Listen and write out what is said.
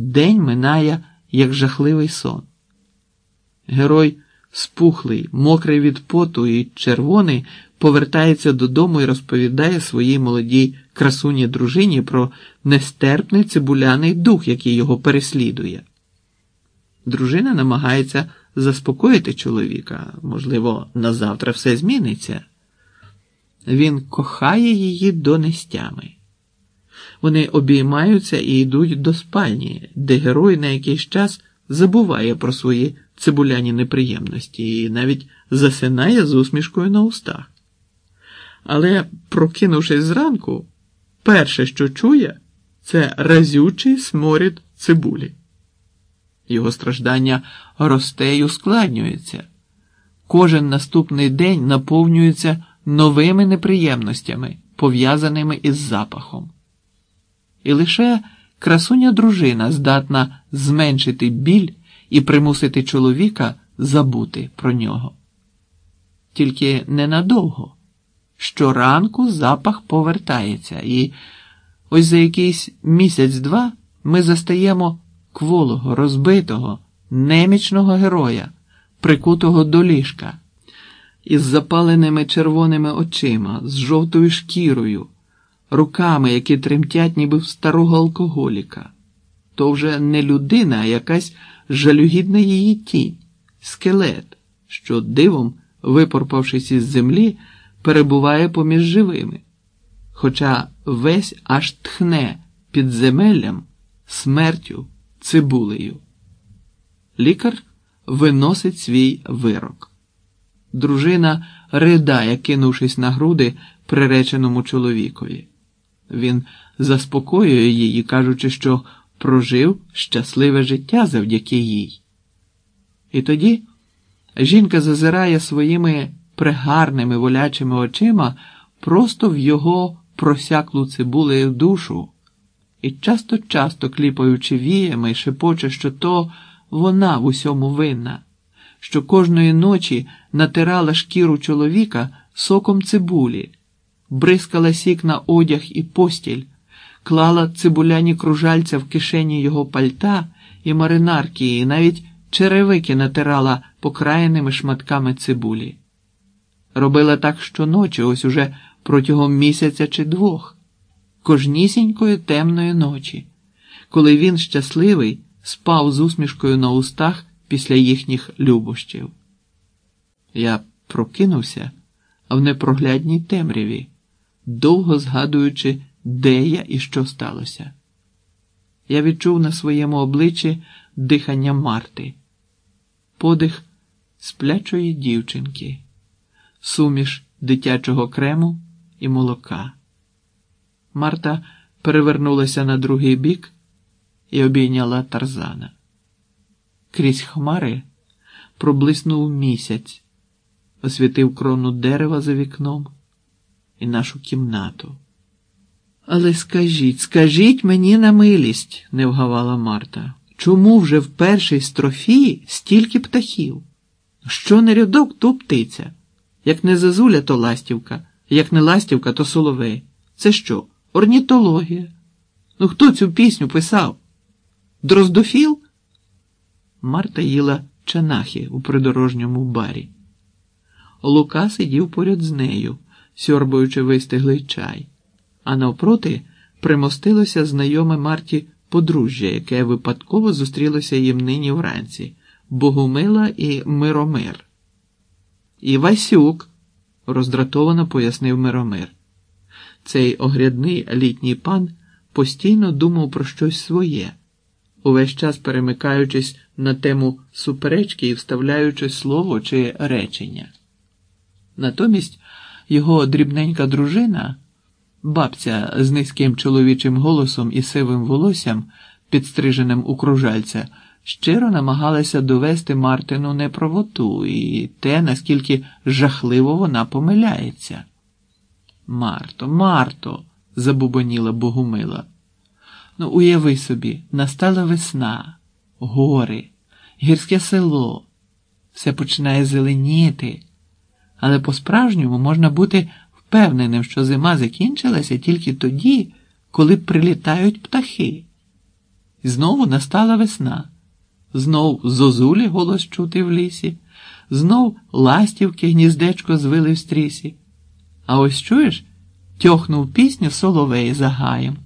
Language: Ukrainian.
День минає, як жахливий сон. Герой спухлий, мокрий від поту і червоний, повертається додому і розповідає своїй молодій красуні дружині про нестерпний цибуляний дух, який його переслідує. Дружина намагається заспокоїти чоловіка, можливо, на завтра все зміниться. Він кохає її до нестями. Вони обіймаються і йдуть до спальні, де герой на якийсь час забуває про свої цибуляні неприємності і навіть засинає з усмішкою на устах. Але, прокинувшись зранку, перше, що чує, це разючий сморід цибулі. Його страждання росте й ускладнюється. Кожен наступний день наповнюється новими неприємностями, пов'язаними із запахом. І лише красуня дружина здатна зменшити біль і примусити чоловіка забути про нього. Тільки ненадовго. Щоранку запах повертається, і ось за якийсь місяць-два ми застаємо кволого, розбитого, немічного героя, прикутого до ліжка, із запаленими червоними очима, з жовтою шкірою, руками, які тремтять, ніби в старого алкоголіка. То вже не людина, а якась жалюгідна її тінь, скелет, що дивом, випорпавшись із землі, перебуває поміж живими, хоча весь аж тхне підземеллям, смертю, цибулею. Лікар виносить свій вирок. Дружина ридає, кинувшись на груди приреченому чоловікові. Він заспокоює її, кажучи, що прожив щасливе життя завдяки їй. І тоді жінка зазирає своїми пригарними волячими очима просто в його просяклу цибулею душу і часто-часто кліпаючи віями, шепоче, що то вона в усьому винна, що кожної ночі натирала шкіру чоловіка соком цибулі, бризкала сік на одяг і постіль, клала цибуляні кружальця в кишені його пальта і маринарки, і навіть черевики натирала покраєними шматками цибулі. Робила так щоночі, ось уже протягом місяця чи двох, кожнісінької темної ночі, коли він щасливий спав з усмішкою на устах після їхніх любощів. Я прокинувся в непроглядній темряві, довго згадуючи, де я і що сталося. Я відчув на своєму обличчі дихання Марти, подих сплячої дівчинки, суміш дитячого крему і молока. Марта перевернулася на другий бік і обійняла тарзана. Крізь хмари проблиснув місяць, освітив крону дерева за вікном і нашу кімнату. Але скажіть, скажіть мені на милість, не вгавала Марта. Чому вже в першій строфі стільки птахів? Що не рядок, то птиця. Як не зазуля, то ластівка, як не ластівка, то соловей. Це що? Орнітологія. Ну хто цю пісню писав? Дроздофіл? Марта їла чанахи у придорожньому барі. Лука сидів поряд з нею, сьорбаючи вистиглий чай, а навпроти примостилося знайоме Марті подружжя, яке випадково зустрілося їм нині вранці Богомила і Миромир. І Васюк, роздратовано пояснив Миромир. Цей огрядний літній пан постійно думав про щось своє, увесь час перемикаючись на тему суперечки і вставляючи слово чи речення. Натомість його дрібненька дружина, бабця з низьким чоловічим голосом і сивим волоссям, підстриженим у кружальця, щиро намагалася довести Мартину неправоту і те, наскільки жахливо вона помиляється. Марто, Марто, забубоніла Богумила. Ну, уяви собі, настала весна, гори, гірське село, все починає зеленіти, але по-справжньому можна бути впевненим, що зима закінчилася тільки тоді, коли прилітають птахи. Знову настала весна. Знов зозулі голос чути в лісі, знов ластівки гніздечко звили в стрісі. А ось чуєш, тьохнув пісню соловей за гаєм.